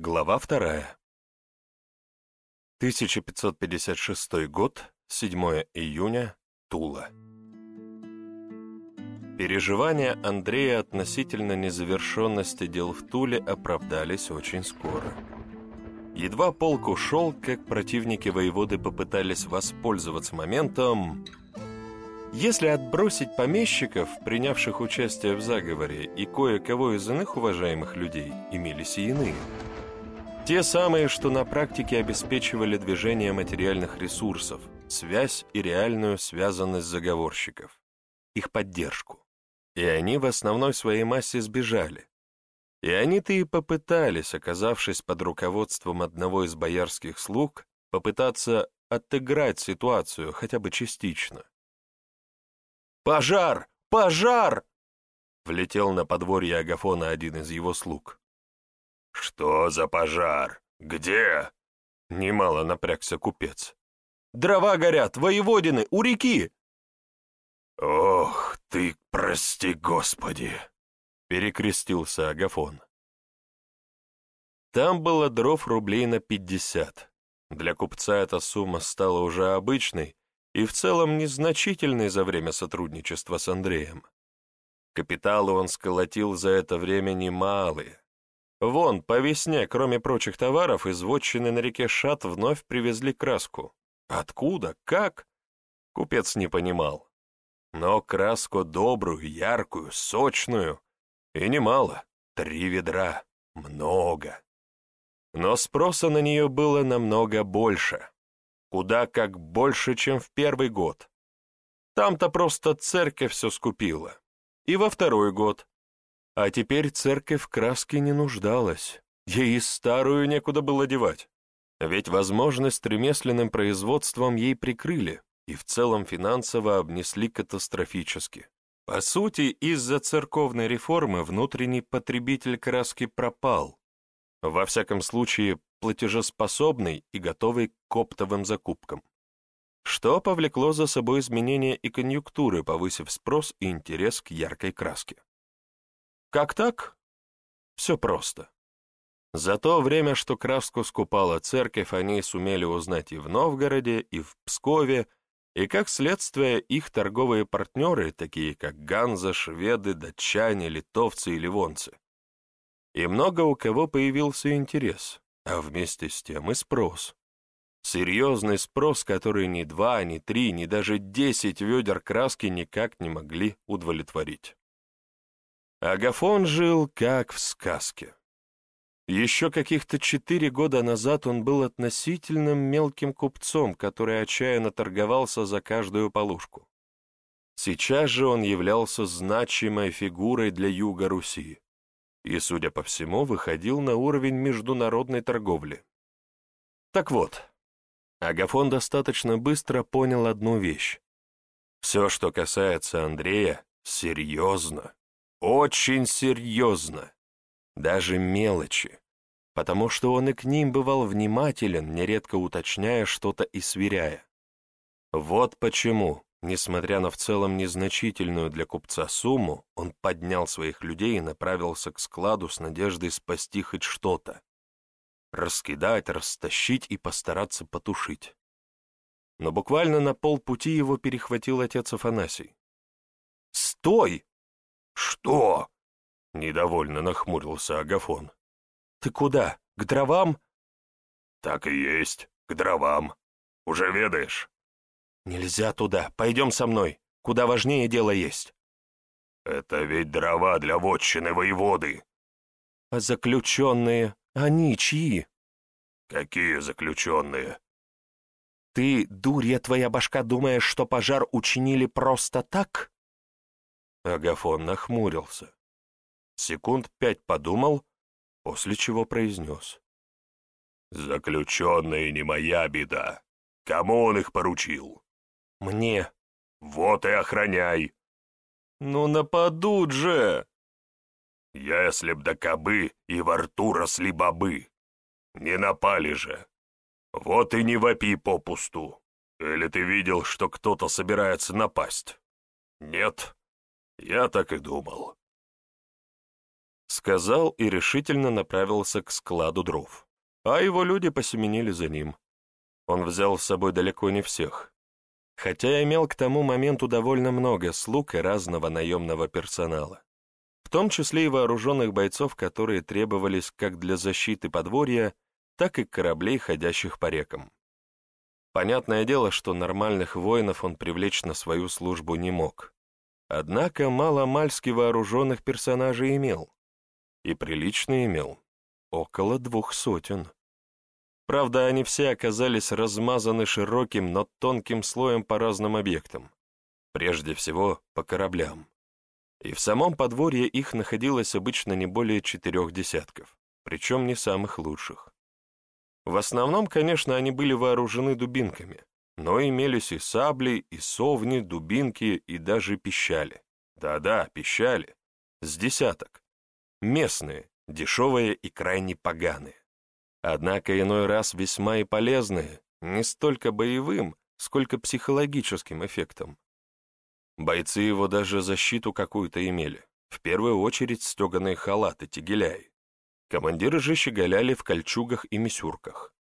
Глава вторая. 1556 год, 7 июня, Тула. Переживания Андрея относительно незавершенности дел в Туле оправдались очень скоро. Едва полк ушел, как противники воеводы попытались воспользоваться моментом... Если отбросить помещиков, принявших участие в заговоре, и кое-кого из иных уважаемых людей, имелись и иные – те самые, что на практике обеспечивали движение материальных ресурсов, связь и реальную связанность заговорщиков, их поддержку. И они в основной своей массе сбежали. И они-то и попытались, оказавшись под руководством одного из боярских слуг, попытаться отыграть ситуацию хотя бы частично. «Пожар! Пожар!» Влетел на подворье Агафона один из его слуг. «Что за пожар? Где?» Немало напрягся купец. «Дрова горят, воеводины, у реки!» «Ох ты, прости господи!» — перекрестился Агафон. Там было дров рублей на пятьдесят. Для купца эта сумма стала уже обычной и в целом незначительной за время сотрудничества с Андреем. Капиталы он сколотил за это время немалые, Вон, по весне, кроме прочих товаров, из вотчины на реке Шат вновь привезли краску. Откуда? Как? Купец не понимал. Но краску добрую, яркую, сочную. И немало. Три ведра. Много. Но спроса на нее было намного больше. Куда как больше, чем в первый год. Там-то просто церковь все скупила. И во второй год. А теперь церковь в краске не нуждалась, ей старую некуда было девать. Ведь возможность ремесленным производством ей прикрыли и в целом финансово обнесли катастрофически. По сути, из-за церковной реформы внутренний потребитель краски пропал. Во всяком случае, платежеспособный и готовый к оптовым закупкам. Что повлекло за собой изменение и конъюнктуры, повысив спрос и интерес к яркой краске. Как так? Все просто. За то время, что краску скупала церковь, они сумели узнать и в Новгороде, и в Пскове, и, как следствие, их торговые партнеры, такие как Ганза, шведы, датчане, литовцы и ливонцы. И много у кого появился интерес, а вместе с тем и спрос. Серьезный спрос, который ни два, ни три, ни даже десять ведер краски никак не могли удовлетворить. Агафон жил как в сказке. Еще каких-то четыре года назад он был относительным мелким купцом, который отчаянно торговался за каждую полушку. Сейчас же он являлся значимой фигурой для юга Руси и, судя по всему, выходил на уровень международной торговли. Так вот, Агафон достаточно быстро понял одну вещь. Все, что касается Андрея, серьезно. Очень серьезно. Даже мелочи. Потому что он и к ним бывал внимателен, нередко уточняя что-то и сверяя. Вот почему, несмотря на в целом незначительную для купца сумму, он поднял своих людей и направился к складу с надеждой спасти хоть что-то. Раскидать, растащить и постараться потушить. Но буквально на полпути его перехватил отец Афанасий. «Стой!» «Что?» — недовольно нахмурился Агафон. «Ты куда? К дровам?» «Так и есть, к дровам. Уже ведаешь?» «Нельзя туда. Пойдем со мной. Куда важнее дело есть». «Это ведь дрова для вотчины воеводы». «А заключенные? Они чьи?» «Какие заключенные?» «Ты, дурья твоя башка, думаешь, что пожар учинили просто так?» Агафон нахмурился. Секунд пять подумал, после чего произнес. «Заключенные не моя беда. Кому он их поручил?» «Мне». «Вот и охраняй». «Ну нападут же!» «Если б до кобы и во рту росли бобы. Не напали же. Вот и не вопи попусту. Или ты видел, что кто-то собирается напасть?» «Нет?» Я так и думал. сказал и решительно направился к складу дров, а его люди посеменили за ним. Он взял с собой далеко не всех, хотя имел к тому моменту довольно много слуг и разного наемного персонала, в том числе и вооруженных бойцов, которые требовались как для защиты подворья, так и кораблей, ходящих по рекам. Понятное дело, что нормальных воинов он привлечь на свою службу не мог. Однако мало-мальски вооруженных персонажей имел. И прилично имел. Около двух сотен. Правда, они все оказались размазаны широким, но тонким слоем по разным объектам. Прежде всего, по кораблям. И в самом подворье их находилось обычно не более четырех десятков, причем не самых лучших. В основном, конечно, они были вооружены дубинками, но имелись и сабли, и совни, дубинки, и даже пищали. Да-да, пищали. С десяток. Местные, дешевые и крайне поганые. Однако иной раз весьма и полезные, не столько боевым, сколько психологическим эффектом. Бойцы его даже защиту какую-то имели, в первую очередь стеганые халаты, тегеляи. Командиры же щеголяли в кольчугах и мисюрках.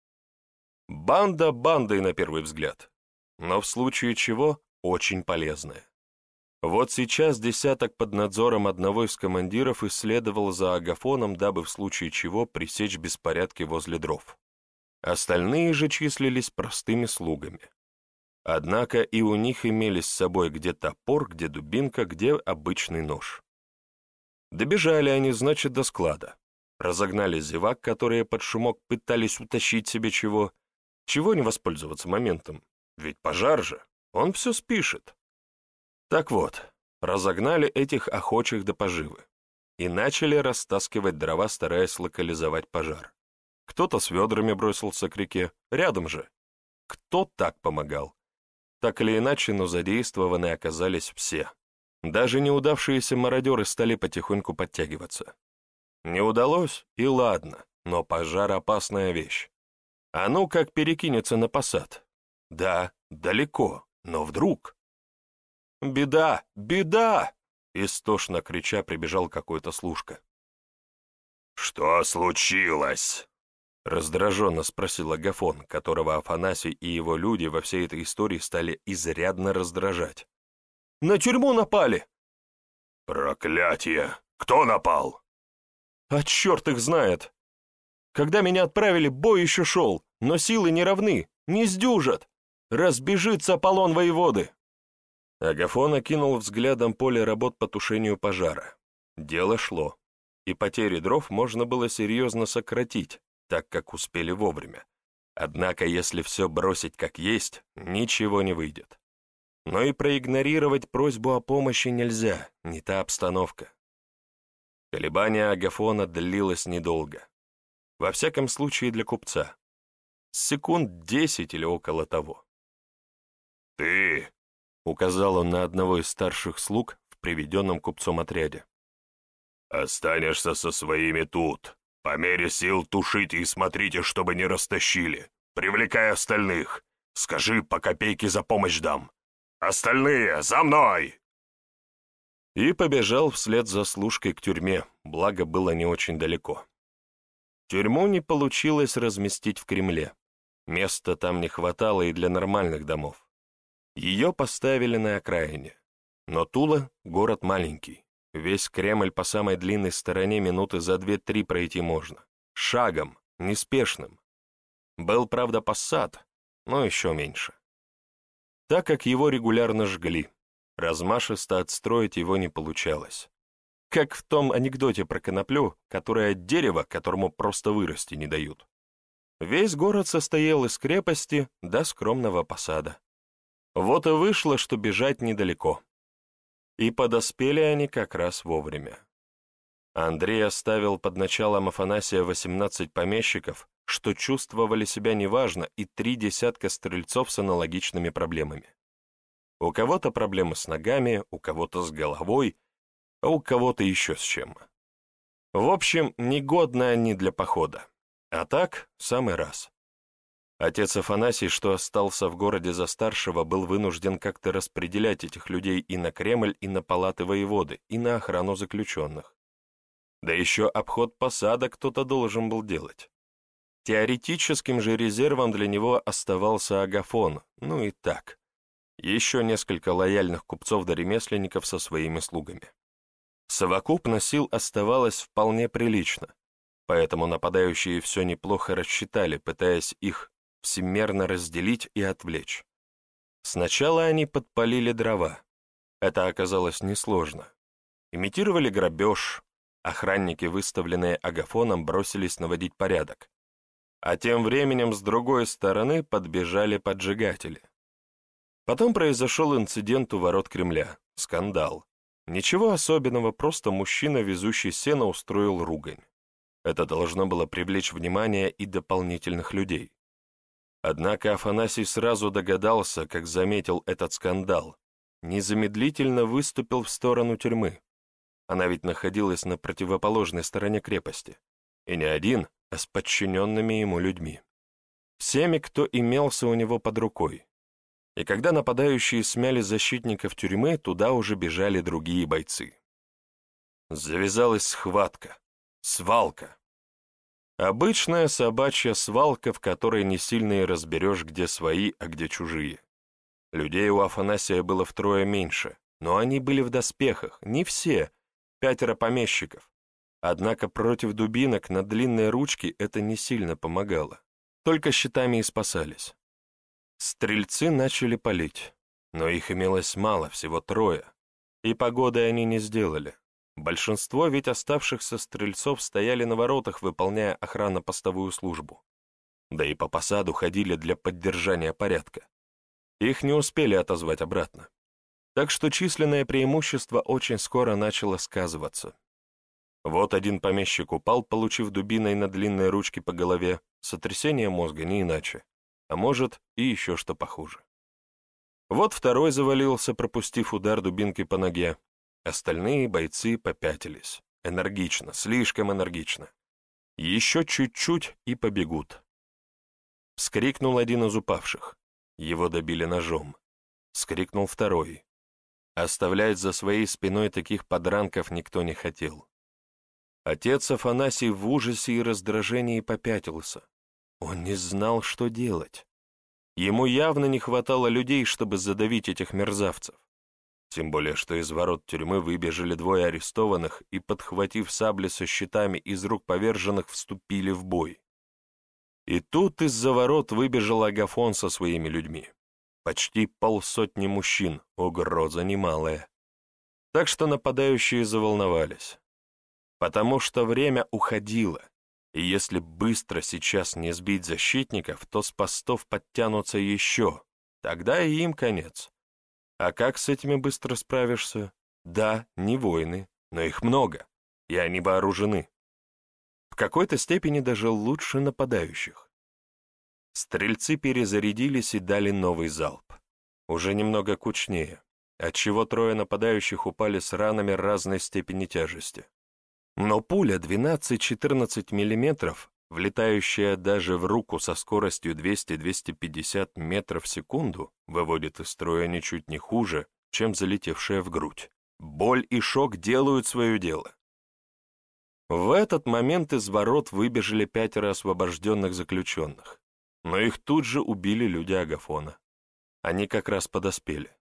Банда бандой на первый взгляд, но в случае чего очень полезная. Вот сейчас десяток под надзором одного из командиров исследовал за агафоном, дабы в случае чего пресечь беспорядки возле дров. Остальные же числились простыми слугами. Однако и у них имелись с собой где топор, где дубинка, где обычный нож. Добежали они, значит, до склада. Разогнали зевак, которые под шумок пытались утащить себе чего. Чего не воспользоваться моментом? Ведь пожар же, он все спишет. Так вот, разогнали этих охочих до поживы и начали растаскивать дрова, стараясь локализовать пожар. Кто-то с ведрами бросился к реке, рядом же. Кто так помогал? Так или иначе, но задействованы оказались все. Даже неудавшиеся мародеры стали потихоньку подтягиваться. Не удалось, и ладно, но пожар — опасная вещь. А ну как перекинется на посад? Да, далеко, но вдруг... «Беда! Беда!» — истошно крича прибежал какой-то служка. «Что случилось?» — раздраженно спросил Агафон, которого Афанасий и его люди во всей этой истории стали изрядно раздражать. «На тюрьму напали!» «Проклятие! Кто напал?» А черт их знает! Когда меня отправили, бой еще шел, но силы не равны, не сдюжат. Разбежится Аполлон воеводы!» Агафон окинул взглядом поле работ по тушению пожара. Дело шло, и потери дров можно было серьезно сократить, так как успели вовремя. Однако, если все бросить как есть, ничего не выйдет. Но и проигнорировать просьбу о помощи нельзя, не та обстановка. Колебание Агафона длилось недолго. Во всяком случае для купца. Секунд десять или около того. «Ты!» — указал он на одного из старших слуг в приведенном купцом отряде. «Останешься со своими тут. По мере сил тушите и смотрите, чтобы не растащили. Привлекай остальных. Скажи, по копейке за помощь дам. Остальные, за мной!» и побежал вслед за служкой к тюрьме, благо было не очень далеко. Тюрьму не получилось разместить в Кремле. Места там не хватало и для нормальных домов. Ее поставили на окраине. Но Тула — город маленький. Весь Кремль по самой длинной стороне минуты за две-три пройти можно. Шагом, неспешным. Был, правда, посад, но еще меньше. Так как его регулярно жгли. Размашисто отстроить его не получалось. Как в том анекдоте про коноплю, которое дерево, которому просто вырасти не дают. Весь город состоял из крепости до скромного посада. Вот и вышло, что бежать недалеко. И подоспели они как раз вовремя. Андрей оставил под началом Афанасия 18 помещиков, что чувствовали себя неважно, и три десятка стрельцов с аналогичными проблемами. У кого-то проблемы с ногами, у кого-то с головой, а у кого-то еще с чем. В общем, негодны они для похода. А так, самый раз. Отец Афанасий, что остался в городе за старшего, был вынужден как-то распределять этих людей и на Кремль, и на палаты воеводы, и на охрану заключенных. Да еще обход посада кто-то должен был делать. Теоретическим же резервом для него оставался Агафон, ну и так. Еще несколько лояльных купцов да ремесленников со своими слугами. Совокупно сил оставалось вполне прилично, поэтому нападающие все неплохо рассчитали, пытаясь их всемерно разделить и отвлечь. Сначала они подпалили дрова. Это оказалось несложно. Имитировали грабеж, охранники, выставленные агафоном, бросились наводить порядок. А тем временем с другой стороны подбежали поджигатели. Потом произошел инцидент у ворот Кремля, скандал. Ничего особенного, просто мужчина, везущий сено, устроил ругань. Это должно было привлечь внимание и дополнительных людей. Однако Афанасий сразу догадался, как заметил этот скандал, незамедлительно выступил в сторону тюрьмы. Она ведь находилась на противоположной стороне крепости. И не один, а с подчиненными ему людьми. Всеми, кто имелся у него под рукой. И когда нападающие смяли защитников тюрьмы, туда уже бежали другие бойцы. Завязалась схватка, свалка. Обычная собачья свалка, в которой не сильно и разберешь, где свои, а где чужие. Людей у Афанасия было втрое меньше, но они были в доспехах, не все, пятеро помещиков. Однако против дубинок на длинной ручке это не сильно помогало. Только щитами и спасались. Стрельцы начали палить, но их имелось мало, всего трое, и погоды они не сделали. Большинство ведь оставшихся стрельцов стояли на воротах, выполняя охранно-постовую службу. Да и по посаду ходили для поддержания порядка. Их не успели отозвать обратно. Так что численное преимущество очень скоро начало сказываться. Вот один помещик упал, получив дубиной на длинной ручке по голове, сотрясение мозга не иначе, а может и еще что похуже. Вот второй завалился, пропустив удар дубинкой по ноге. Остальные бойцы попятились. Энергично, слишком энергично. Еще чуть-чуть и побегут. Вскрикнул один из упавших. Его добили ножом. Вскрикнул второй. Оставлять за своей спиной таких подранков никто не хотел. Отец Афанасий в ужасе и раздражении попятился. Он не знал, что делать. Ему явно не хватало людей, чтобы задавить этих мерзавцев. Тем более, что из ворот тюрьмы выбежали двое арестованных и, подхватив сабли со щитами из рук поверженных, вступили в бой. И тут из-за ворот выбежал Агафон со своими людьми. Почти полсотни мужчин, угроза немалая. Так что нападающие заволновались. Потому что время уходило, и если быстро сейчас не сбить защитников, то с постов подтянутся еще, тогда и им конец. А как с этими быстро справишься? Да, не воины, но их много, и они вооружены. В какой-то степени даже лучше нападающих. Стрельцы перезарядились и дали новый залп. Уже немного кучнее, отчего трое нападающих упали с ранами разной степени тяжести. Но пуля 12-14 мм, влетающая даже в руку со скоростью 200-250 метров в секунду, выводит из строя ничуть не хуже, чем залетевшая в грудь. Боль и шок делают свое дело. В этот момент из ворот выбежали пятеро освобожденных заключенных но их тут же убили люди Агафона. Они как раз подоспели.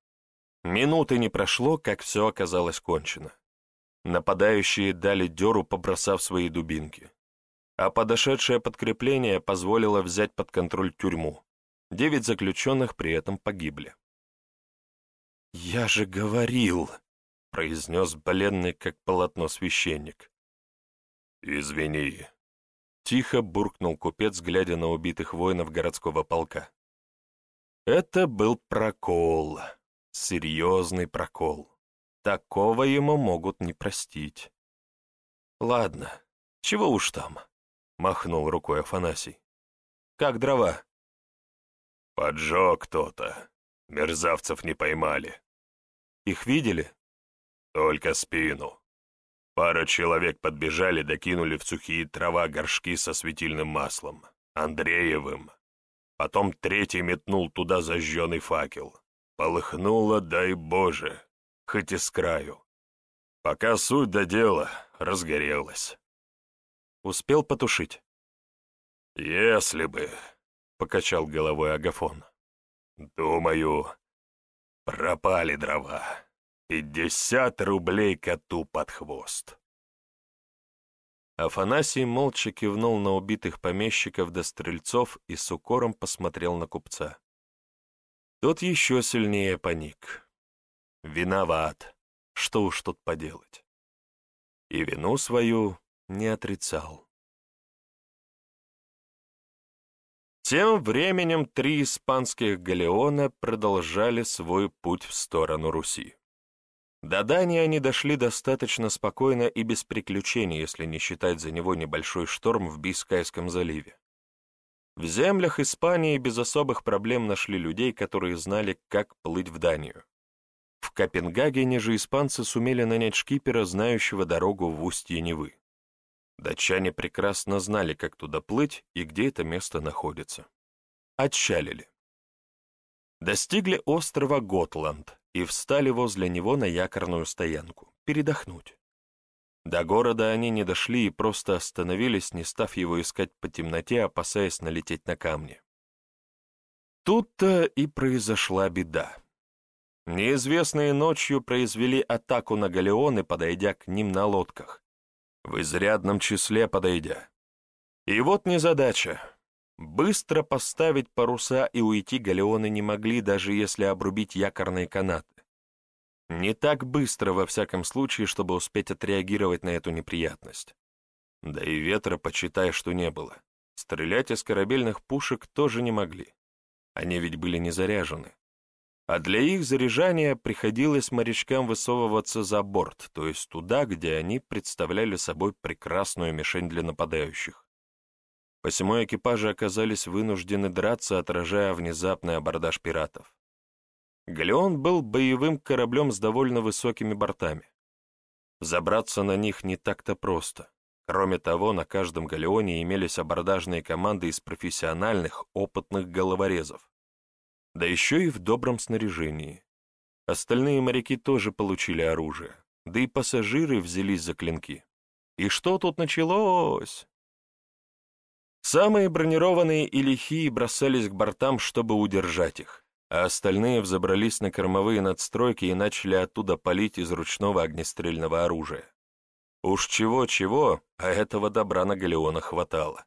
Минуты не прошло, как все оказалось кончено. Нападающие дали дёру, побросав свои дубинки. А подошедшее подкрепление позволило взять под контроль тюрьму. Девять заключенных при этом погибли. «Я же говорил», — произнес бледный, как полотно священник. «Извини», Тихо буркнул купец, глядя на убитых воинов городского полка. Это был прокол, серьезный прокол. Такого ему могут не простить. Ладно, чего уж там, махнул рукой Афанасий. Как дрова? Поджег кто-то. Мерзавцев не поймали. Их видели? Только спину. Пара человек подбежали, докинули в сухие трава горшки со светильным маслом. Андреевым. Потом третий метнул туда зажженный факел. Полыхнуло, дай Боже, хоть и с краю. Пока суть до дела, разгорелась. Успел потушить? Если бы, — покачал головой Агафон. Думаю, пропали дрова. Пятьдесят рублей коту под хвост. Афанасий молча кивнул на убитых помещиков до стрельцов и с укором посмотрел на купца. Тот еще сильнее паник. Виноват. Что уж тут поделать. И вину свою не отрицал. Тем временем три испанских галеона продолжали свой путь в сторону Руси. До Дании они дошли достаточно спокойно и без приключений, если не считать за него небольшой шторм в Бискайском заливе. В землях Испании без особых проблем нашли людей, которые знали, как плыть в Данию. В Копенгагене же испанцы сумели нанять шкипера, знающего дорогу в устье Невы. Датчане прекрасно знали, как туда плыть и где это место находится. Отчалили. Достигли острова Готланд и встали возле него на якорную стоянку, передохнуть. До города они не дошли и просто остановились, не став его искать по темноте, опасаясь налететь на камни. Тут-то и произошла беда. Неизвестные ночью произвели атаку на галеоны, подойдя к ним на лодках. В изрядном числе подойдя. И вот незадача. Быстро поставить паруса и уйти галеоны не могли, даже если обрубить якорные канаты. Не так быстро, во всяком случае, чтобы успеть отреагировать на эту неприятность. Да и ветра, почитай, что не было. Стрелять из корабельных пушек тоже не могли. Они ведь были не заряжены. А для их заряжания приходилось морячкам высовываться за борт, то есть туда, где они представляли собой прекрасную мишень для нападающих. Посему экипажи оказались вынуждены драться, отражая внезапный абордаж пиратов. Галеон был боевым кораблем с довольно высокими бортами. Забраться на них не так-то просто. Кроме того, на каждом галеоне имелись абордажные команды из профессиональных, опытных головорезов. Да еще и в добром снаряжении. Остальные моряки тоже получили оружие, да и пассажиры взялись за клинки. И что тут началось? Самые бронированные и лихие бросались к бортам, чтобы удержать их а остальные взобрались на кормовые надстройки и начали оттуда палить из ручного огнестрельного оружия. Уж чего-чего, а этого добра на галеона хватало.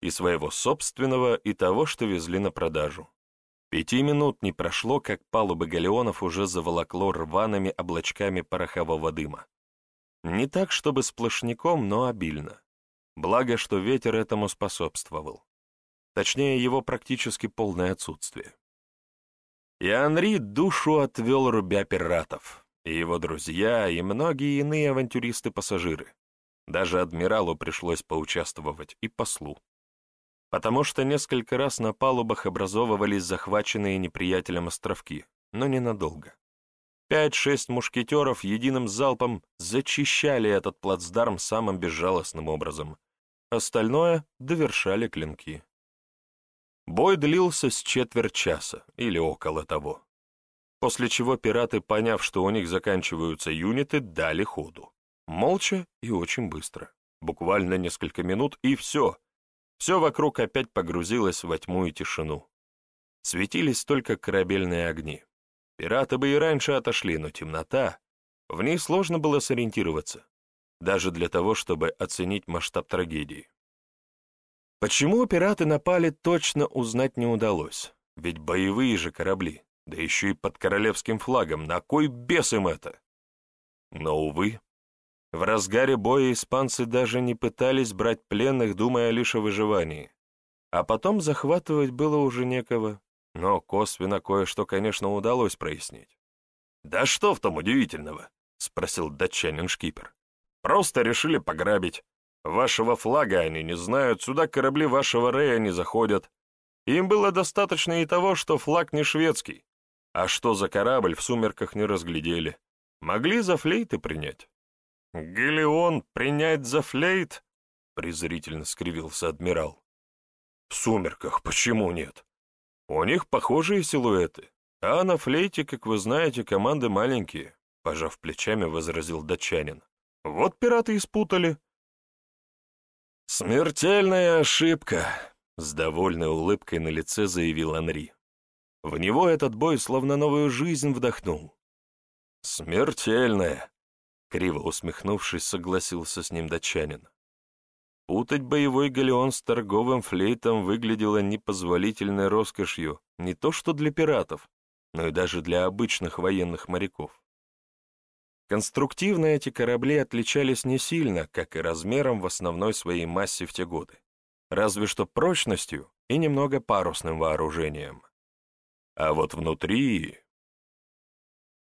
И своего собственного, и того, что везли на продажу. Пяти минут не прошло, как палубы галеонов уже заволокло рваными облачками порохового дыма. Не так, чтобы сплошняком, но обильно. Благо, что ветер этому способствовал. Точнее, его практически полное отсутствие. И Анри душу отвел рубя пиратов, и его друзья, и многие иные авантюристы-пассажиры. Даже адмиралу пришлось поучаствовать и послу. Потому что несколько раз на палубах образовывались захваченные неприятелем островки, но ненадолго. Пять-шесть мушкетеров единым залпом зачищали этот плацдарм самым безжалостным образом. Остальное довершали клинки. Бой длился с четверть часа или около того. После чего пираты, поняв, что у них заканчиваются юниты, дали ходу. Молча и очень быстро. Буквально несколько минут, и все. Все вокруг опять погрузилось во тьму и тишину. Светились только корабельные огни. Пираты бы и раньше отошли, но темнота. В ней сложно было сориентироваться, даже для того, чтобы оценить масштаб трагедии. Почему пираты напали, точно узнать не удалось, ведь боевые же корабли, да еще и под королевским флагом, на кой бес им это? Но, увы, в разгаре боя испанцы даже не пытались брать пленных, думая лишь о выживании. А потом захватывать было уже некого, но косвенно кое-что, конечно, удалось прояснить. «Да что в том удивительного?» — спросил датчанин-шкипер. «Просто решили пограбить. Вашего флага они не знают, сюда корабли вашего Рея не заходят. Им было достаточно и того, что флаг не шведский. А что за корабль, в сумерках не разглядели. Могли за флейты принять. «Галеон принять за флейт?» — презрительно скривился адмирал. «В сумерках почему нет? У них похожие силуэты, а на флейте, как вы знаете, команды маленькие», — пожав плечами, возразил датчанин. Вот пираты и спутали. «Смертельная ошибка», — с довольной улыбкой на лице заявил Анри. В него этот бой словно новую жизнь вдохнул. «Смертельная», — криво усмехнувшись, согласился с ним датчанин. Путать боевой галеон с торговым флейтом выглядело непозволительной роскошью не то что для пиратов, но и даже для обычных военных моряков. Конструктивно эти корабли отличались не сильно, как и размером в основной своей массе в те годы, разве что прочностью и немного парусным вооружением. А вот внутри...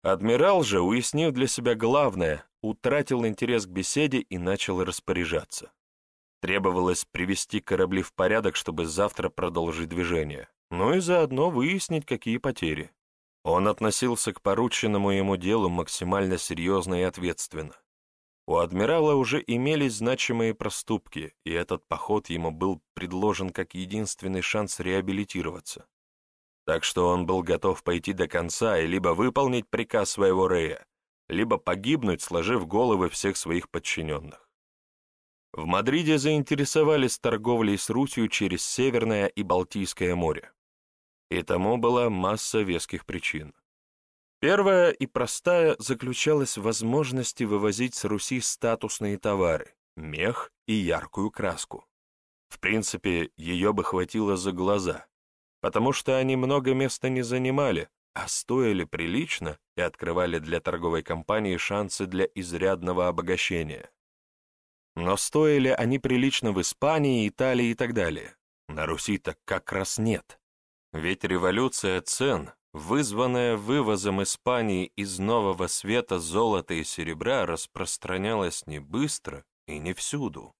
Адмирал же, уяснив для себя главное, утратил интерес к беседе и начал распоряжаться. Требовалось привести корабли в порядок, чтобы завтра продолжить движение, ну и заодно выяснить, какие потери. Он относился к порученному ему делу максимально серьезно и ответственно. У адмирала уже имелись значимые проступки, и этот поход ему был предложен как единственный шанс реабилитироваться. Так что он был готов пойти до конца и либо выполнить приказ своего Рея, либо погибнуть, сложив головы всех своих подчиненных. В Мадриде заинтересовались торговлей с Русью через Северное и Балтийское море. И тому была масса веских причин. Первая и простая заключалась в возможности вывозить с Руси статусные товары – мех и яркую краску. В принципе, ее бы хватило за глаза, потому что они много места не занимали, а стоили прилично и открывали для торговой компании шансы для изрядного обогащения. Но стоили они прилично в Испании, Италии и так далее. На Руси-то как раз нет. Ведь революция цен, вызванная вывозом Испании из нового света золота и серебра, распространялась не быстро и не всюду.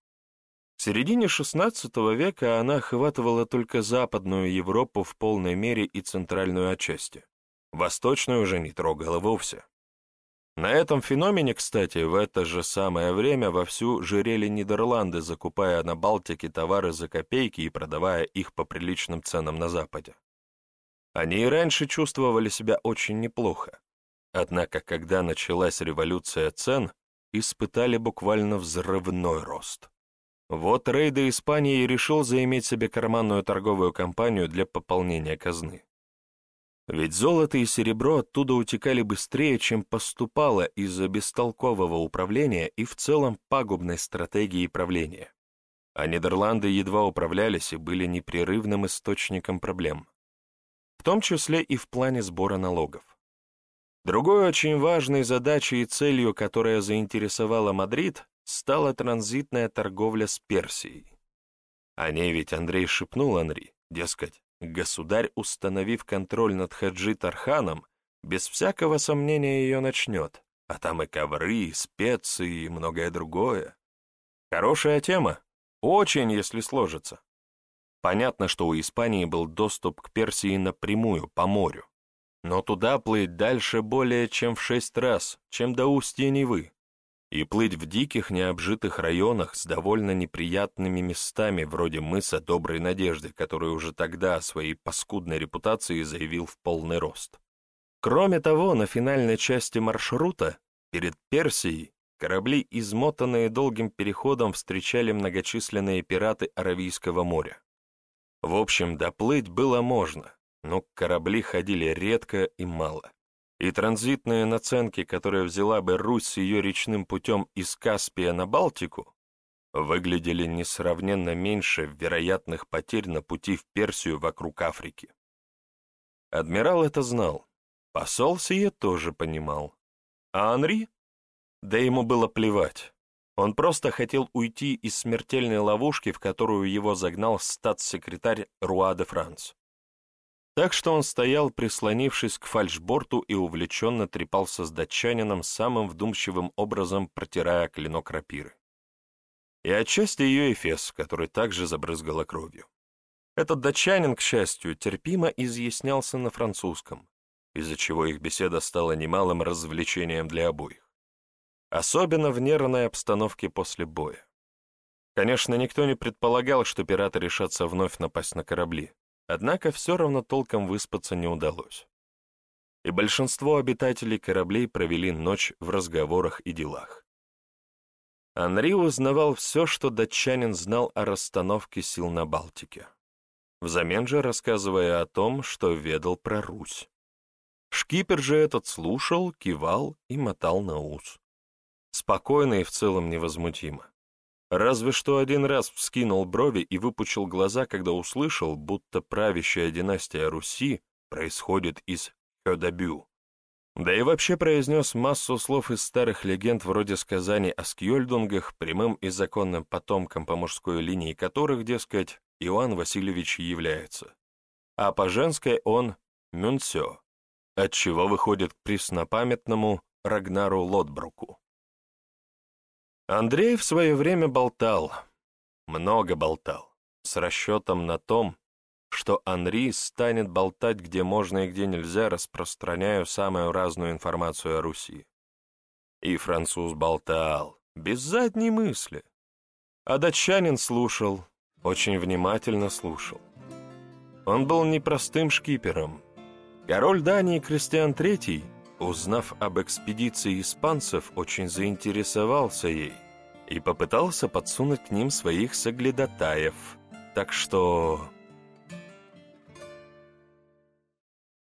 В середине XVI века она охватывала только Западную Европу в полной мере и центральную отчасти. Восточную уже не трогала вовсе. На этом феномене, кстати, в это же самое время вовсю жирели Нидерланды, закупая на Балтике товары за копейки и продавая их по приличным ценам на Западе. Они и раньше чувствовали себя очень неплохо. Однако, когда началась революция цен, испытали буквально взрывной рост. Вот Рейда Испании решил заиметь себе карманную торговую компанию для пополнения казны. Ведь золото и серебро оттуда утекали быстрее, чем поступало из-за бестолкового управления и в целом пагубной стратегии правления. А Нидерланды едва управлялись и были непрерывным источником проблем, в том числе и в плане сбора налогов. Другой очень важной задачей и целью, которая заинтересовала Мадрид, стала транзитная торговля с Персией. О ней ведь Андрей шепнул Анри, дескать, Государь, установив контроль над Хаджи Тарханом, без всякого сомнения ее начнет, а там и ковры, и специи, и многое другое. Хорошая тема, очень, если сложится. Понятно, что у Испании был доступ к Персии напрямую, по морю. Но туда плыть дальше более чем в шесть раз, чем до устья Невы и плыть в диких необжитых районах с довольно неприятными местами вроде мыса Доброй Надежды, который уже тогда о своей паскудной репутации заявил в полный рост. Кроме того, на финальной части маршрута, перед Персией, корабли, измотанные долгим переходом, встречали многочисленные пираты Аравийского моря. В общем, доплыть было можно, но корабли ходили редко и мало и транзитные наценки, которые взяла бы Русь с ее речным путем из Каспия на Балтику, выглядели несравненно меньше вероятных потерь на пути в Персию вокруг Африки. Адмирал это знал, посол сие тоже понимал. А Анри? Да ему было плевать. Он просто хотел уйти из смертельной ловушки, в которую его загнал статс-секретарь Руа де Франц. Так что он стоял, прислонившись к фальшборту и увлеченно трепался с датчанином самым вдумчивым образом, протирая клинок рапиры. И отчасти ее эфес, который также забрызгала кровью. Этот датчанин, к счастью, терпимо изъяснялся на французском, из-за чего их беседа стала немалым развлечением для обоих. Особенно в нервной обстановке после боя. Конечно, никто не предполагал, что пираты решатся вновь напасть на корабли, Однако все равно толком выспаться не удалось. И большинство обитателей кораблей провели ночь в разговорах и делах. Анри узнавал все, что датчанин знал о расстановке сил на Балтике, взамен же рассказывая о том, что ведал про Русь. Шкипер же этот слушал, кивал и мотал на ус. Спокойно и в целом невозмутимо. Разве что один раз вскинул брови и выпучил глаза, когда услышал, будто правящая династия Руси происходит из Хёдабю. Да и вообще произнес массу слов из старых легенд вроде сказаний о скьёльдунгах, прямым и законным потомкам по мужской линии которых, дескать, Иоанн Васильевич является. А по женской он Мюнсё, отчего выходит к преснопамятному Рагнару Лотбруку. Андрей в свое время болтал, много болтал, с расчетом на том, что Анри станет болтать где можно и где нельзя, распространяя самую разную информацию о Руси. И француз болтал, без задней мысли. А датчанин слушал, очень внимательно слушал. Он был непростым шкипером. Король Дании Кристиан III узнав об экспедиции испанцев, очень заинтересовался ей и попытался подсунуть к ним своих соглядатаев, так что